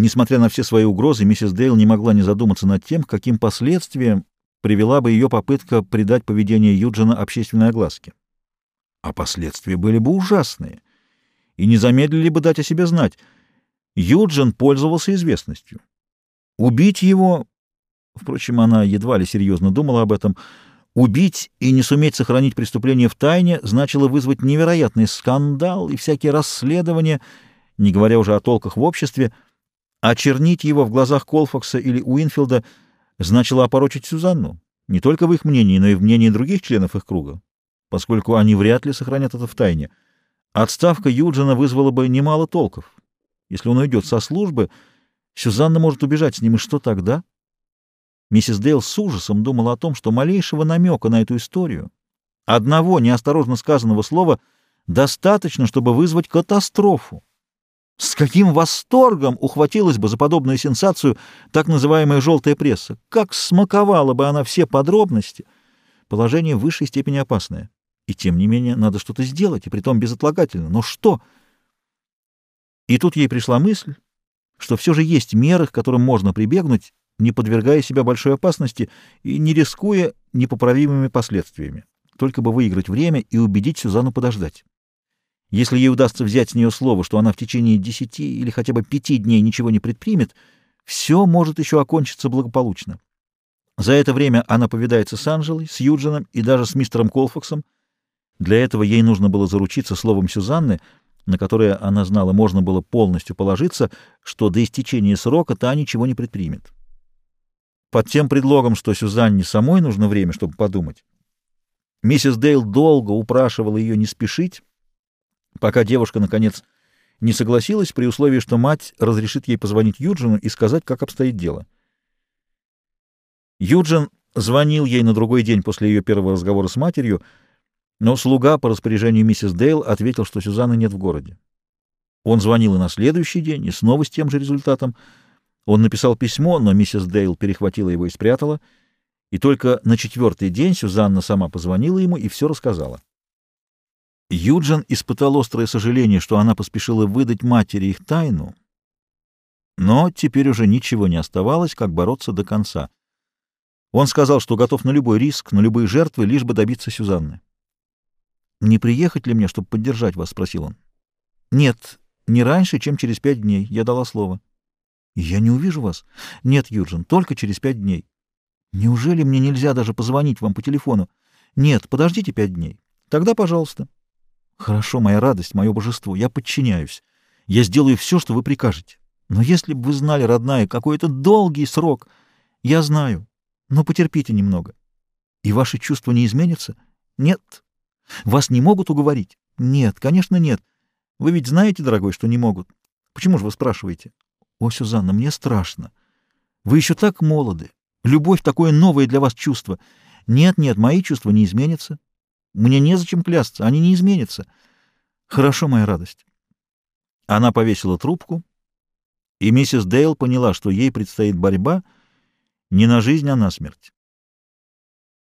Несмотря на все свои угрозы, миссис Дейл не могла не задуматься над тем, каким последствиям привела бы ее попытка придать поведению Юджина общественной огласке. А последствия были бы ужасные и не замедлили бы дать о себе знать. Юджин пользовался известностью. Убить его, впрочем, она едва ли серьезно думала об этом, убить и не суметь сохранить преступление в тайне значило вызвать невероятный скандал и всякие расследования, не говоря уже о толках в обществе, очернить его в глазах Колфакса или Уинфилда значило опорочить Сюзанну, не только в их мнении, но и в мнении других членов их круга, поскольку они вряд ли сохранят это в тайне. Отставка Юджина вызвала бы немало толков. Если он уйдет со службы, Сюзанна может убежать с ним, и что тогда? Миссис Дейл с ужасом думала о том, что малейшего намека на эту историю, одного неосторожно сказанного слова, достаточно, чтобы вызвать катастрофу. С каким восторгом ухватилась бы за подобную сенсацию так называемая «желтая пресса», как смаковала бы она все подробности. Положение в высшей степени опасное. И тем не менее надо что-то сделать, и притом безотлагательно. Но что? И тут ей пришла мысль, что все же есть меры, к которым можно прибегнуть, не подвергая себя большой опасности и не рискуя непоправимыми последствиями, только бы выиграть время и убедить Сюзанну подождать. Если ей удастся взять с нее слово, что она в течение десяти или хотя бы пяти дней ничего не предпримет, все может еще окончиться благополучно. За это время она повидается с Анжелой, с Юджином и даже с мистером Колфаксом. Для этого ей нужно было заручиться словом Сюзанны, на которое она знала, можно было полностью положиться, что до истечения срока та ничего не предпримет. Под тем предлогом, что Сюзанне самой нужно время, чтобы подумать, миссис Дейл долго упрашивала ее не спешить, пока девушка, наконец, не согласилась при условии, что мать разрешит ей позвонить Юджину и сказать, как обстоит дело. Юджин звонил ей на другой день после ее первого разговора с матерью, но слуга по распоряжению миссис Дейл ответил, что Сюзанны нет в городе. Он звонил и на следующий день, и снова с тем же результатом. Он написал письмо, но миссис Дейл перехватила его и спрятала, и только на четвертый день Сюзанна сама позвонила ему и все рассказала. Юджин испытал острое сожаление, что она поспешила выдать матери их тайну, но теперь уже ничего не оставалось, как бороться до конца. Он сказал, что готов на любой риск, на любые жертвы, лишь бы добиться Сюзанны. «Не приехать ли мне, чтобы поддержать вас?» — спросил он. «Нет, не раньше, чем через пять дней. Я дала слово». «Я не увижу вас?» «Нет, Юджин, только через пять дней». «Неужели мне нельзя даже позвонить вам по телефону?» «Нет, подождите пять дней. Тогда пожалуйста». Хорошо, моя радость, мое божество, я подчиняюсь. Я сделаю все, что вы прикажете. Но если бы вы знали, родная, какой это долгий срок, я знаю, но потерпите немного. И ваши чувства не изменятся? Нет. Вас не могут уговорить? Нет, конечно, нет. Вы ведь знаете, дорогой, что не могут. Почему же вы спрашиваете? О, Сюзанна, мне страшно. Вы еще так молоды. Любовь — такое новое для вас чувство. Нет, нет, мои чувства не изменятся. Мне незачем клясться, они не изменятся. Хорошо, моя радость. Она повесила трубку, и миссис Дейл поняла, что ей предстоит борьба не на жизнь, а на смерть.